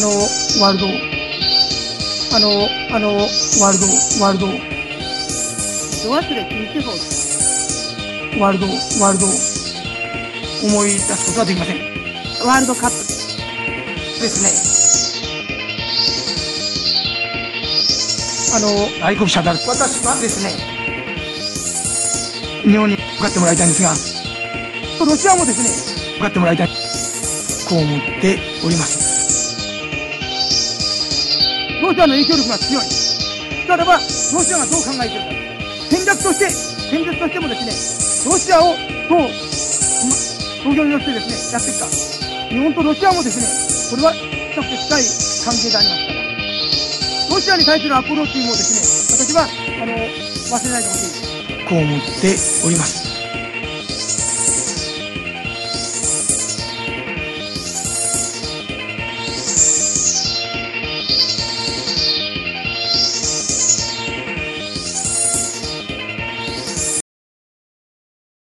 の、ワールド、あの、あの、ワールド、ワールド、ド忘れ禁止法ワールド、ワールド、思い出すことはできません。ワールドカップですね。あの、愛国者である。私はですね、日本に向かってもらいたいんですが、ロシアもですね、向かってもらいたい。こう思っております。ロシアの影響力が強い。したらば、ロシアがどう考えているか。戦略として、戦術としてもですね、ロシアをどう、ま投票によってですね、やっていくか。日本とロシアもですね、これは比較的近い関係でありますから。ロシアに対するアプローチもですね、私は、あの、忘れないでほしい。こう思っております。